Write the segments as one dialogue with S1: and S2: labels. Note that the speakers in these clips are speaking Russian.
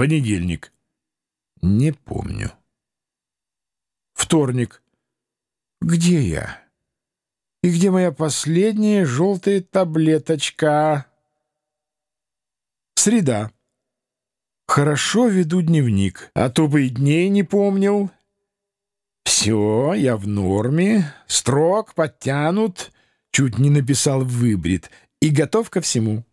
S1: Понедельник. Не помню. Вторник. Где я? И где моя последняя желтая таблеточка? Среда. Хорошо веду дневник, а то бы и дней не помнил. Все, я в норме, строк подтянут, чуть не написал выбрит, и готов ко всему.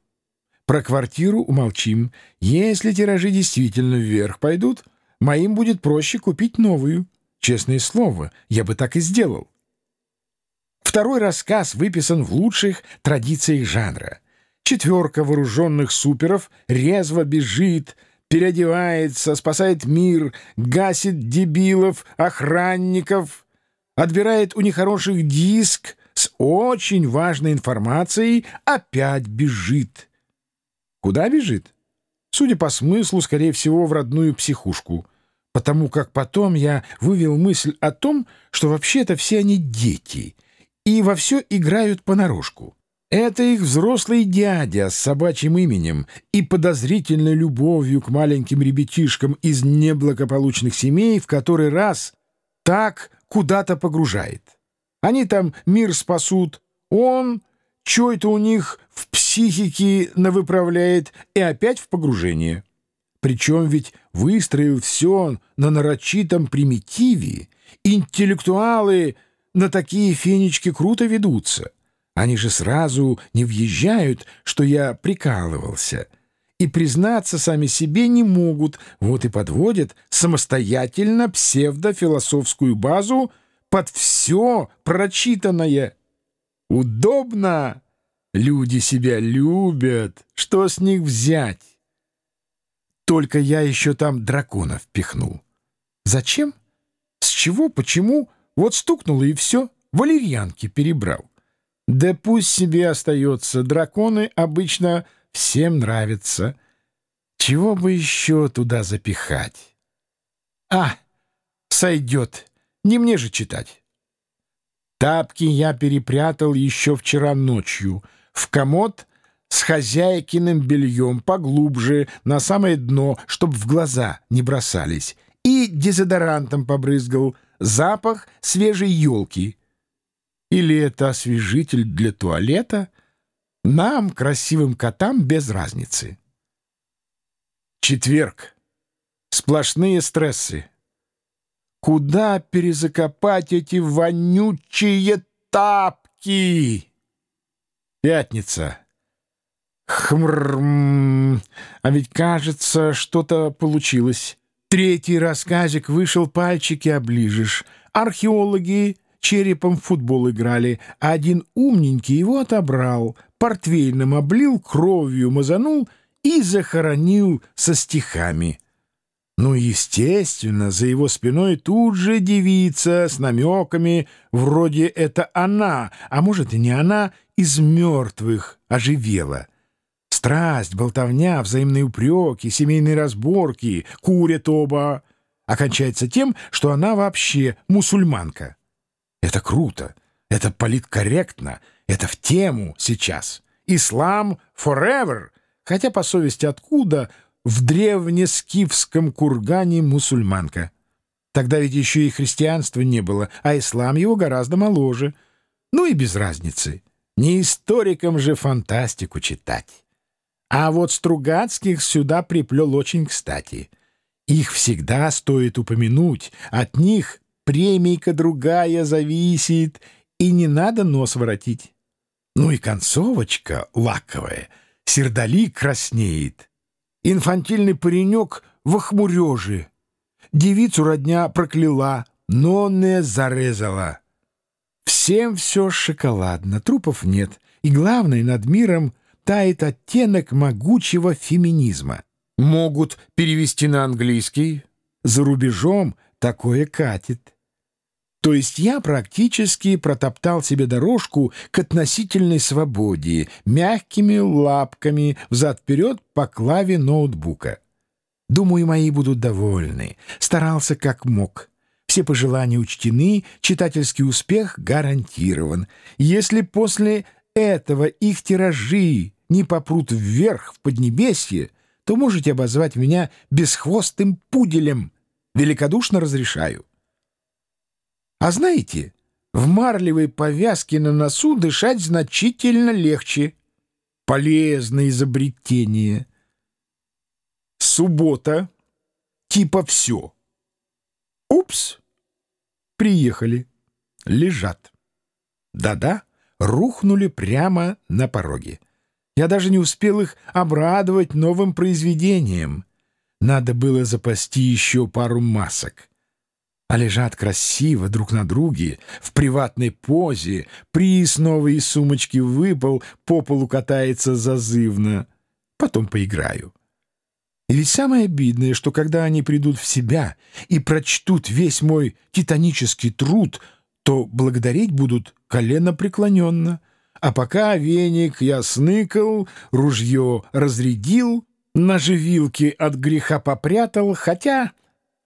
S1: Про квартиру умолчим. Если тиражи действительно вверх пойдут, моим будет проще купить новую. Честное слово, я бы так и сделал. Второй рассказ выписан в лучших традициях жанра. Четверка вооруженных суперов резво бежит, переодевается, спасает мир, гасит дебилов, охранников, отбирает у нехороших диск с очень важной информацией, опять бежит. Куда бежит? Судя по смыслу, скорее всего, в родную психушку. Потому как потом я вывел мысль о том, что вообще-то все они дети и во все играют понарошку. Это их взрослый дядя с собачьим именем и подозрительной любовью к маленьким ребятишкам из неблагополучных семей в который раз так куда-то погружает. Они там мир спасут, он что это у них в психике навыправляет и опять в погружение. Причем ведь выстроил все на нарочитом примитиве. Интеллектуалы на такие фенечки круто ведутся. Они же сразу не въезжают, что я прикалывался. И признаться сами себе не могут, вот и подводят самостоятельно псевдофилософскую базу под все прочитанное. Удобно. Люди себя любят. Что с них взять? Только я еще там драконов пихнул. Зачем? С чего? Почему? Вот стукнуло и все. Валерьянки перебрал. Да пусть себе остается. Драконы обычно всем нравятся. Чего бы еще туда запихать? А, сойдет. Не мне же читать. Тапки я перепрятал еще вчера ночью в комод с хозяйкиным бельем поглубже, на самое дно, чтоб в глаза не бросались, и дезодорантом побрызгал, запах свежей елки. Или это освежитель для туалета? Нам, красивым котам, без разницы. Четверг. Сплошные стрессы. Куда перезакопать эти вонючие тапки? Пятница. Хмрм. А ведь, кажется, что-то получилось. Третий рассказик вышел, пальчики оближешь. Археологи черепом в футбол играли, а один умненький его отобрал, портвейным облил, кровью мазанул и захоронил со стихами. Ну, естественно, за его спиной тут же девица с намеками, вроде это она, а может и не она, из мертвых оживела. Страсть, болтовня, взаимные упреки, семейные разборки, курят оба. Окончается тем, что она вообще мусульманка. Это круто, это политкорректно, это в тему сейчас. Ислам forever, хотя по совести откуда — в древнескифском кургане мусульманка. Тогда ведь еще и христианства не было, а ислам его гораздо моложе. Ну и без разницы. Не историкам же фантастику читать. А вот Стругацких сюда приплел очень кстати. Их всегда стоит упомянуть. От них премийка другая зависит, и не надо нос воротить. Ну и концовочка лаковая, сердолик краснеет. Инфантильный паренек в охмуреже. Девицу родня прокляла, но не зарезала. Всем все шоколадно, трупов нет. И главное, над миром тает оттенок могучего феминизма. Могут перевести на английский. За рубежом такое катит. То есть я практически протоптал себе дорожку к относительной свободе, мягкими лапками взад-вперед по клаве ноутбука. Думаю, мои будут довольны. Старался как мог. Все пожелания учтены, читательский успех гарантирован. Если после этого их тиражи не попрут вверх в Поднебесье, то можете обозвать меня бесхвостым пуделем. Великодушно разрешаю. А знаете, в марлевой повязке на носу дышать значительно легче. Полезное изобретение. Суббота. Типа все. Упс. Приехали. Лежат. Да-да, рухнули прямо на пороге. Я даже не успел их обрадовать новым произведением. Надо было запасти еще пару масок. А лежат красиво друг на друге, в приватной позе, приз новый из сумочки выпал, по полу катается зазывно. Потом поиграю. И ведь самое обидное, что когда они придут в себя и прочтут весь мой титанический труд, то благодарить будут колено преклоненно — а пока веник я сныкал, ружье разрядил, ножевилки от греха попрятал, хотя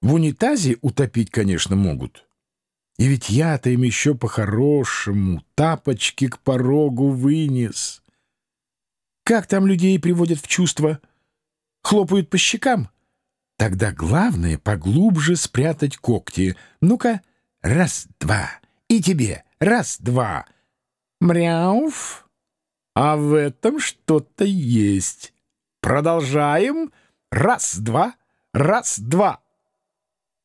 S1: в унитазе утопить, конечно, могут. И ведь я-то им еще по-хорошему тапочки к порогу вынес. Как там людей приводят в чувство? Хлопают по щекам? Тогда главное поглубже спрятать когти. Ну-ка, раз-два. И тебе раз-два. Мряуф. А в этом что-то есть. Продолжаем. Раз, два, раз, два.